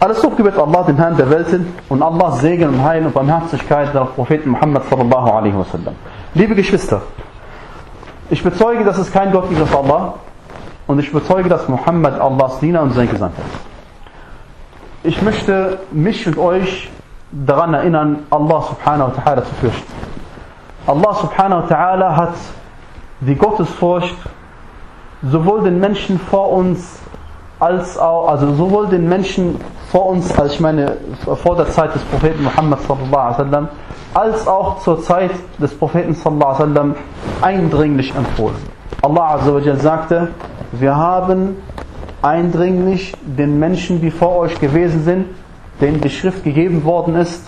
Alles Lob Allah, dem Herrn der Welten und Allahs Segen und Heil und Barmherzigkeit der Propheten Muhammad sallallahu alaihi wasallam. Liebe Geschwister, ich bezeuge, dass es kein Gott gibt als Allah und ich bezeuge, dass Muhammad Allahs Diener und sein Gesandter ist. Ich möchte mich und euch daran erinnern, Allah subhanahu wa ta'ala zu fürchten. Allah subhanahu wa ta'ala hat die Gottesfurcht sowohl den Menschen vor uns als auch, also sowohl den Menschen vor uns, als ich meine vor der Zeit des Propheten Muhammad sallallahu alaihi wasallam, als auch zur Zeit des Propheten sallallahu alaihi wasallam eindringlich empfohlen. Allah azza sagte, wir haben eindringlich den Menschen, die vor euch gewesen sind, denen die Schrift gegeben worden ist,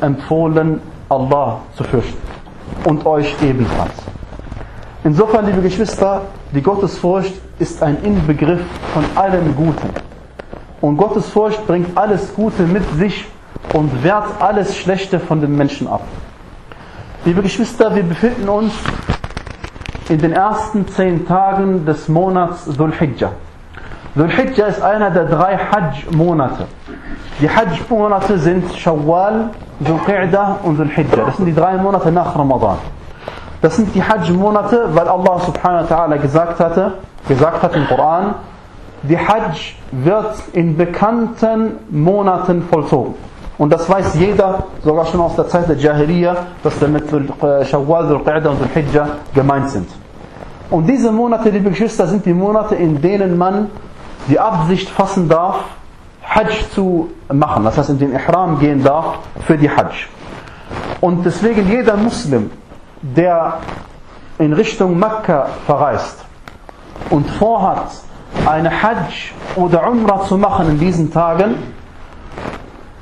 empfohlen, Allah zu fürchten. Und euch ebenfalls. Insofern, liebe Geschwister, die Gottesfurcht ist ein Inbegriff von allem Guten. Und Gottesfurcht bringt alles Gute mit sich und wehrt alles Schlechte von den Menschen ab. Liebe Geschwister, wir befinden uns in den ersten zehn Tagen des Monats Dhul Hijjah. Dhul Hijjah ist einer der drei Hajj-Monate. Die Hajj-Monate sind Shawwal, Dhul Qa'dah und Dhul Hijjah. Das sind die drei Monate nach Ramadan. Das sind die Hajj-Monate, weil Allah subhanahu wa ta'ala gesagt hatte, gesagt hat im Koran, die Hajj wird in bekannten Monaten vollzogen. Und das weiß jeder, sogar schon aus der Zeit der Jahiliya, dass damit Shawwal, Dhul Qa'dah und Dhul Hijjah gemeint sind. Und diese Monate, liebe Geschwister, sind die Monate, in denen man die Absicht fassen darf, Hajj zu machen. Das heißt, in den Ihram gehen darf für die Hajj. Und deswegen jeder Muslim, der in Richtung Mekka verreist und vorhat, eine Hajj oder Umrah zu machen in diesen Tagen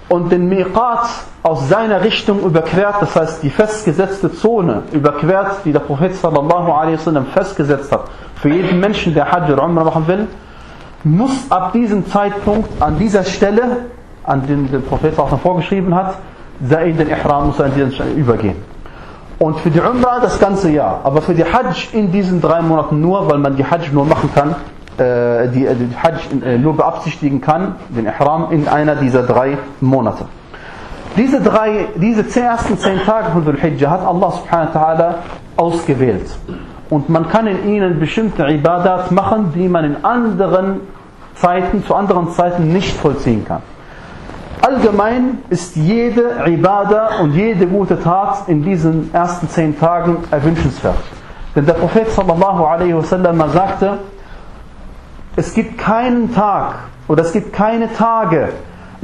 und den Miqat aus seiner Richtung überquert, das heißt die festgesetzte Zone überquert, die der Prophet sallallahu alaihi wasallam festgesetzt hat, für jeden Menschen, der Hajj oder Umrah machen will, muss ab diesem Zeitpunkt an dieser Stelle, an den der Prophet auch noch vorgeschrieben hat, in den Ihram muss er an dieser Stelle übergehen. Und für die Umrah das ganze Jahr. Aber für die Hajj in diesen drei Monaten nur, weil man die Hajj nur machen kann, die, die Hajj äh, nur beabsichtigen kann, den Ihram in einer dieser drei Monate. Diese drei, diese ersten zehn Tage von Dhul Hijjah hat Allah subhanahu wa ta'ala ausgewählt. Und man kann in ihnen bestimmte Ibadat machen, die man in anderen Zeiten, zu anderen Zeiten nicht vollziehen kann. Allgemein ist jede Ibadah und jede gute Tat in diesen ersten zehn Tagen erwünschenswert. Denn der Prophet sallallahu alaihi wasallam sagte, es gibt keinen Tag oder es gibt keine Tage,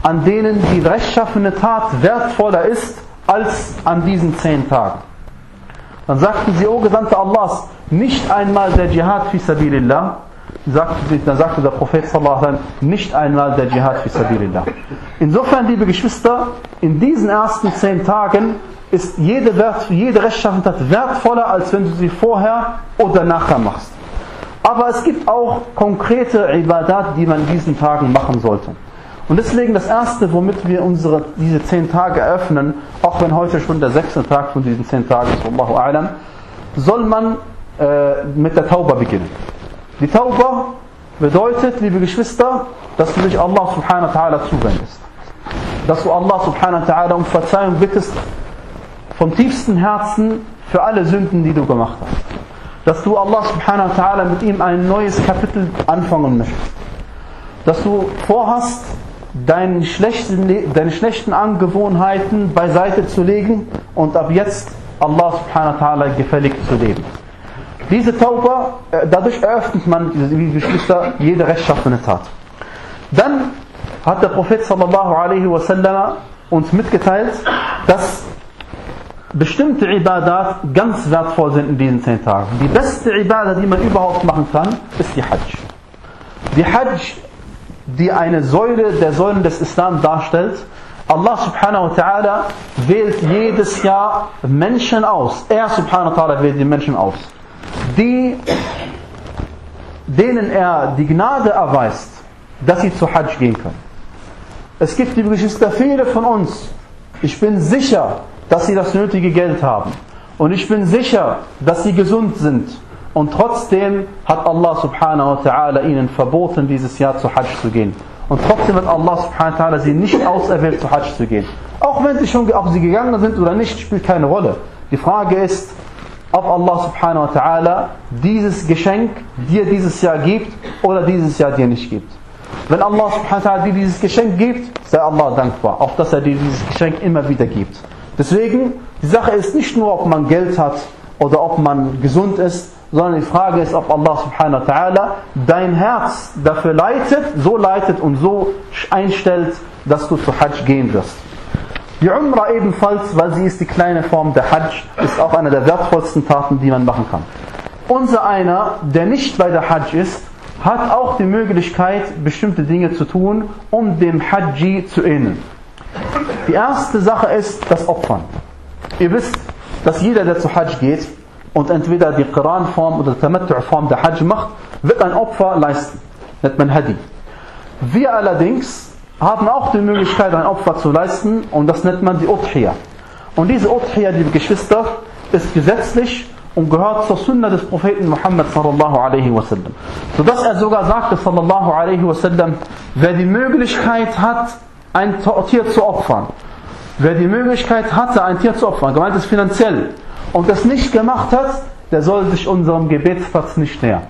an denen die rechtschaffene Tat wertvoller ist als an diesen zehn Tagen. Dann sagten sie, O Gesandte Allahs, nicht einmal der Dschihad fi sabilillah, dann sagte der Prophet sallallahu nicht einmal der Dschihad fi sabilillah. Insofern, liebe Geschwister, in diesen ersten zehn Tagen ist jede, jede rechtschaffene Tat wertvoller, als wenn du sie vorher oder nachher machst. Aber es gibt auch konkrete Ibadat, die man in diesen Tagen machen sollte. Und deswegen das erste, womit wir unsere, diese zehn Tage eröffnen, auch wenn heute schon der sechste Tag von diesen zehn Tagen ist, Allahu A'lam, soll man äh, mit der Tauba beginnen. Die Tauba bedeutet, liebe Geschwister, dass du dich Allah subhanahu wa ta'ala zuwendest. Dass du Allah subhanahu wa ta'ala um Verzeihung bittest vom tiefsten Herzen für alle Sünden, die du gemacht hast. Dass du Allah subhanahu wa ta'ala mit ihm ein neues Kapitel anfangen möchtest. Dass du vorhast, deine schlechten, deine schlechten Angewohnheiten beiseite zu legen und ab jetzt Allah subhanahu wa ta'ala gefällig zu leben. Diese Tauba, dadurch eröffnet man, wie Geschwister, jede rechtschaffene Tat. Dann hat der Prophet sallallahu alaihi wasallam uns mitgeteilt, dass bestimmte Ibadat ganz wertvoll sind in diesen zehn Tagen. Die beste Ibadat, die man überhaupt machen kann, ist die Hajj. Die Hajj, die eine Säule der Säulen des Islam darstellt, Allah subhanahu wa ta'ala wählt jedes Jahr Menschen aus. Er subhanahu wa ta'ala wählt die Menschen aus, die, denen er die Gnade erweist, dass sie zu Hajj gehen können. Es gibt, liebe Geschwister, viele von uns, ich bin sicher, dass sie das nötige Geld haben. Und ich bin sicher, dass sie gesund sind. Und trotzdem hat Allah subhanahu wa ta'ala ihnen verboten, dieses Jahr zu Hajj zu gehen. und trotzdem wird Allah subhanahu wa ta'ala sie nicht auserwählt zu Hajj zu gehen. Auch wenn sie schon ob sie gegangen sind oder nicht, spielt keine Rolle. Die Frage ist, ob Allah subhanahu wa ta'ala dieses Geschenk dir dieses Jahr gibt oder dieses Jahr dir nicht gibt. Wenn Allah subhanahu wa ta'ala dir dieses Geschenk gibt, sei Allah dankbar, auch dass er dir dieses Geschenk immer wieder gibt. Deswegen, die Sache ist nicht nur, ob man Geld hat oder ob man gesund ist, sondern die Frage ist, ob Allah subhanahu wa ta'ala dein Herz dafür leitet, so leitet und so einstellt, dass du zu Hajj gehen wirst. Die Umrah ebenfalls, weil sie ist die kleine Form der Hajj, ist auch eine der wertvollsten Taten, die man machen kann. Unser einer, der nicht bei der Hajj ist, hat auch die Möglichkeit, bestimmte Dinge zu tun, um dem Hajji zu ähneln. Die erste Sache ist das Opfern. Ihr wisst, dass jeder, der zu Hajj geht und entweder die Quran-Form oder die Tamattu-Form der Hajj macht, wird ein Opfer leisten. Nennt man Hadi. Wir allerdings haben auch die Möglichkeit, ein Opfer zu leisten und das nennt man die Udhiyah. Und diese Udhiyah, liebe Geschwister, ist gesetzlich und gehört zur Sunna des Propheten Muhammad sallallahu alaihi wasallam. Sodass er sogar sagte sallallahu alaihi wasallam, wer die Möglichkeit hat, ein Tier zu opfern, wer die Möglichkeit hatte, ein Tier zu opfern, gemeint ist finanziell, und das nicht gemacht hat, der soll sich unserem Gebetsplatz nicht nähern.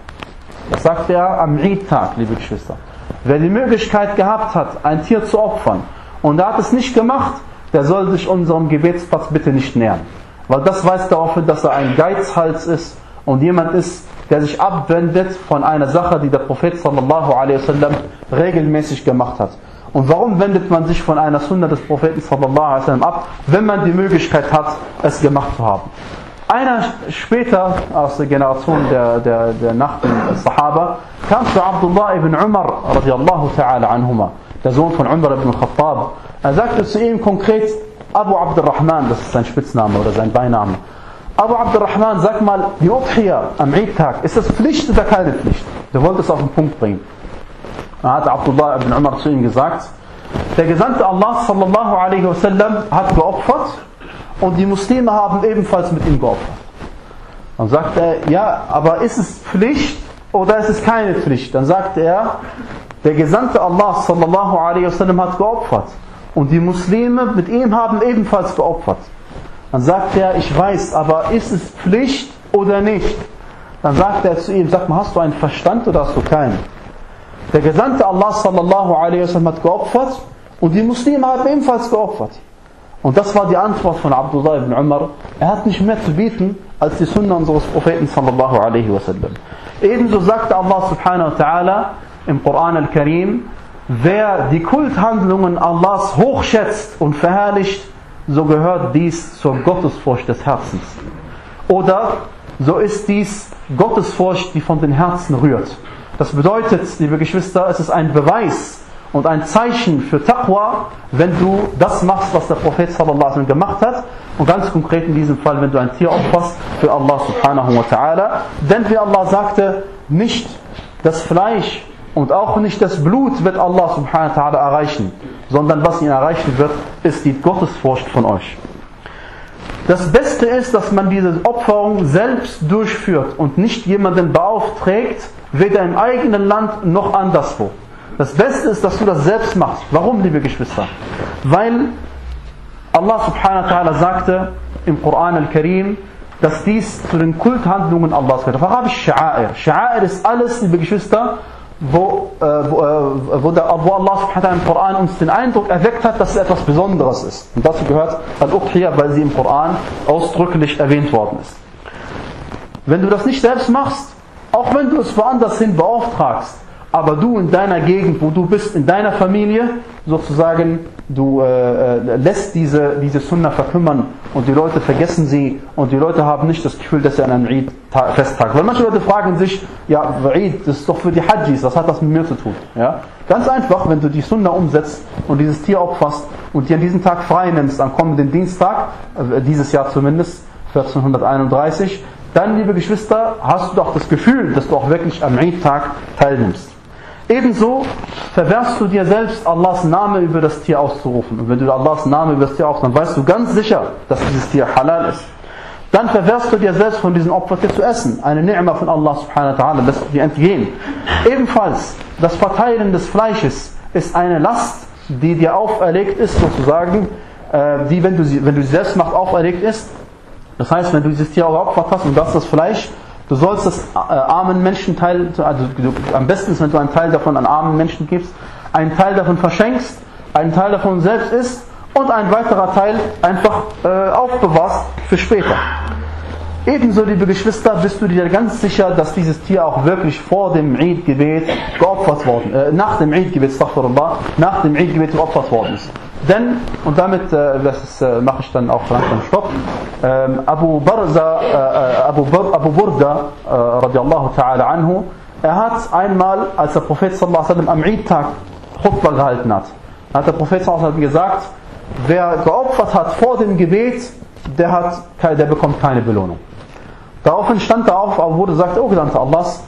Das sagt er am Eid-Tag, liebe Geschwister. Wer die Möglichkeit gehabt hat, ein Tier zu opfern, und er hat es nicht gemacht, der soll sich unserem Gebetsplatz bitte nicht nähern. Weil das weist darauf hin, dass er ein Geizhals ist und jemand ist, der sich abwendet von einer Sache, die der Prophet sallallahu alaihi wasallam regelmäßig gemacht hat. Und warum wendet man sich von einer Sunna des Propheten sallallahu alaihi ab, wenn man die Möglichkeit hat, es gemacht zu haben? Einer später aus der Generation der, der, der nach den Sahaba kam zu Abdullah ibn Umar radiallahu ta'ala anhuma, der Sohn von Umar ibn Khattab. Er sagte zu ihm konkret, Abu Abdurrahman, das ist sein Spitzname oder sein Beiname. Abu Abdurrahman, sag mal, die Udhiyah am Eid-Tag, ist das Pflicht oder keine Pflicht? Der wollte es auf den Punkt bringen. Dann hat Abdullah ibn Umar zu ihm gesagt, der Gesandte Allah sallallahu alaihi wasallam hat geopfert und die Muslime haben ebenfalls mit ihm geopfert. Dann sagt er, ja, aber ist es Pflicht oder ist es keine Pflicht? Dann sagt er, der Gesandte Allah sallallahu alaihi wasallam hat geopfert. Und die Muslime mit ihm haben ebenfalls geopfert. Dann sagt er, ich weiß, aber ist es Pflicht oder nicht? Dann sagt er zu ihm, sag mal, hast du einen Verstand oder hast du keinen? Der Gesandte Allah sallallahu alaihi wasallam hat geopfert und die Muslime haben ebenfalls geopfert. Und das war die Antwort von Abdullah ibn Umar. Er hat nicht mehr zu bieten als die Sunna unseres Propheten sallallahu alaihi wasallam. Ebenso sagte Allah subhanahu wa ta'ala im Koran al-Karim, Wer die Kulthandlungen Allahs hochschätzt und verherrlicht, so gehört dies zur Gottesfurcht des Herzens. Oder so ist dies Gottesfurcht, die von den Herzen rührt. Das bedeutet, liebe Geschwister, es ist ein Beweis und ein Zeichen für Taqwa, wenn du das machst, was der Prophet sallallahu alaihi gemacht hat. Und ganz konkret in diesem Fall, wenn du ein Tier opferst für Allah subhanahu wa ta'ala. Denn wie Allah sagte, nicht das Fleisch und auch nicht das Blut wird Allah subhanahu wa ta'ala erreichen, sondern was ihn erreichen wird, ist die Gottesfurcht von euch. Das Beste ist, dass man diese Opferung selbst durchführt und nicht jemanden beauftragt, weder im eigenen Land noch anderswo. Das Beste ist, dass du das selbst machst. Warum, liebe Geschwister? Weil Allah subhanahu wa ta'ala sagte im Koran al-Karim, dass dies zu den Kulthandlungen Allahs gehört. Auf Arabisch Sha'air. Sha'air ist alles, liebe Geschwister, wo, äh, wo, äh, wo, der, wo Allah subhanahu im Koran uns den Eindruck erweckt hat, dass es etwas Besonderes ist. Und dazu gehört Al-Uqhiyah, weil sie im Koran ausdrücklich erwähnt worden ist. Wenn du das nicht selbst machst, auch wenn du es woanders hin beauftragst, aber du in deiner Gegend, wo du bist, in deiner Familie, sozusagen, du äh, äh, lässt diese, diese Sunna verkümmern und die Leute vergessen sie und die Leute haben nicht das Gefühl, dass sie an einem Eid festtagen. Weil manche Leute fragen sich, ja, Eid, das ist doch für die Hajjis, was hat das mit mir zu tun? Ja? Ganz einfach, wenn du die Sunna umsetzt und dieses Tier opferst und dir an diesem Tag frei nimmst, am kommenden Dienstag, äh, dieses Jahr zumindest, 1431, dann, liebe Geschwister, hast du doch das Gefühl, dass du auch wirklich am Eid-Tag teilnimmst. Ebenso verwehrst du dir selbst, Allahs Name über das Tier auszurufen. Und wenn du Allahs Name über das Tier ausrufst, dann weißt du ganz sicher, dass dieses Tier halal ist. Dann verwehrst du dir selbst von diesem Opfertier zu essen. Eine Ni'ma von Allah subhanahu wa ta'ala lässt dir entgehen. Ebenfalls das Verteilen des Fleisches ist eine Last, die dir auferlegt ist, sozusagen, äh, die, wenn du sie, wenn du sie selbst machst, auferlegt ist. Das heißt, wenn du dieses Tier geopfert hast und das das Fleisch, du sollst das äh, armen Menschen teilen, also du, am besten ist, wenn du einen Teil davon an armen Menschen gibst, einen Teil davon verschenkst, einen Teil davon selbst isst und ein weiterer Teil einfach äh, aufbewahrst für später. Ebenso, liebe Geschwister, bist du dir ganz sicher, dass dieses Tier auch wirklich vor dem Eid-Gebet geopfert worden, äh, nach dem Eid-Gebet, nach dem Eid-Gebet geopfert worden ist. Denn, und damit äh, das äh, mache ich dann auch langsam Stopp, ähm, Abu, Barza, äh, Abu, Bur, Abu Burda, äh, radiallahu ta'ala anhu, er hat einmal, als der Prophet sallallahu alaihi wasallam am Eid-Tag Khutbah gehalten hat, hat der Prophet sallallahu alaihi gesagt, wer geopfert hat vor dem Gebet, der, hat, der bekommt keine Belohnung. Daraufhin stand er auf, aber wurde gesagt, oh Gesandter Allahs,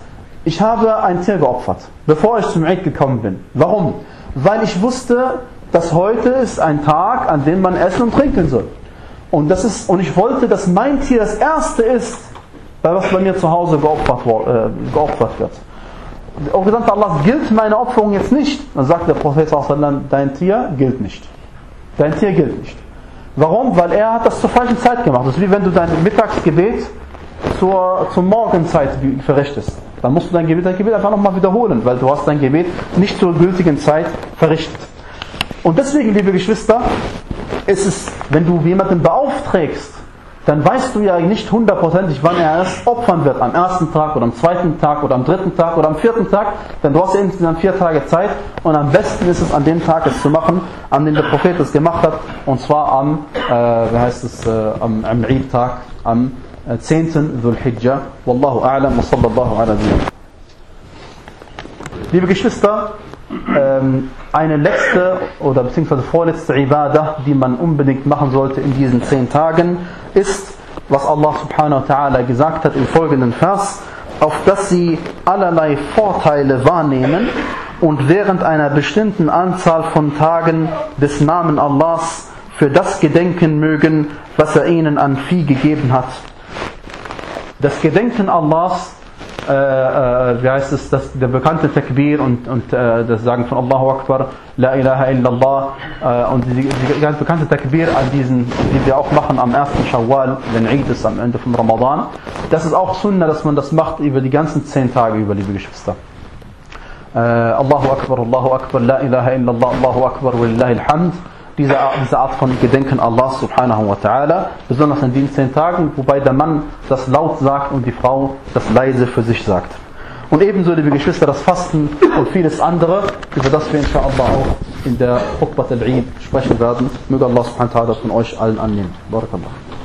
ich habe ein Tier geopfert, bevor ich zum Eid gekommen bin. Warum? Weil ich wusste, dass heute ist ein Tag, an dem man essen und trinken soll. Und, das ist, und ich wollte, dass mein Tier das erste ist, was bei mir zu Hause geopfert, äh, geopfert wird. O Gesandter Allah, gilt meine Opferung jetzt nicht? Dann sagt der Prophet, dein Tier gilt nicht. Dein Tier gilt nicht. Warum? Weil er hat das zur falschen Zeit gemacht. Das ist wie wenn du dein Mittagsgebet zur, zur Morgenzeit verrichtest. Dann musst du dein Gebet, dein Gebet einfach nochmal wiederholen, weil du hast dein Gebet nicht zur gültigen Zeit verrichtet. Und deswegen, liebe Geschwister, ist es, wenn du jemanden beaufträgst, dann weißt du ja nicht hundertprozentig, wann er es opfern wird. Am ersten Tag oder am zweiten Tag oder am dritten Tag oder am vierten Tag. Denn du hast ja insgesamt vier Tage Zeit. Und am besten ist es, an dem Tag es zu machen, an dem der Prophet es gemacht hat. Und zwar am, äh, wie heißt es, äh, am, am Eid-Tag, am 10. Dhul Hijjah. Wallahu a'lam wa sallallahu ala Liebe Geschwister, ähm, eine letzte oder beziehungsweise vorletzte Ibadah, die man unbedingt machen sollte in diesen zehn Tagen, ist, was Allah subhanahu wa ta'ala gesagt hat im folgenden Vers, auf dass sie allerlei Vorteile wahrnehmen und während einer bestimmten Anzahl von Tagen des Namen Allahs für das gedenken mögen, was er ihnen an Vieh gegeben hat. Das Gedenken Allahs äh, äh, wie heißt es, das, der bekannte Takbir und, und äh, das Sagen von Allahu Akbar, La ilaha illallah äh, und die, ganz bekannte Takbir an diesen, die wir auch machen am ersten Shawwal, wenn Eid ist am Ende von Ramadan. Das ist auch Sunnah, dass man das macht über die ganzen zehn Tage über, liebe Geschwister. Äh, Allahu Akbar, Allahu Akbar, La ilaha illallah, Allahu Akbar, Wallahi alhamd diese, diese Art von Gedenken Allah subhanahu wa ta'ala, besonders in den zehn Tagen, wobei der Mann das laut sagt und die Frau das leise für sich sagt. Und ebenso, liebe Geschwister, das Fasten und vieles andere, über das wir inshallah auch in der Khutbah al-Eid sprechen werden. Möge Allah subhanahu wa ta'ala von euch allen annehmen. Barakallah.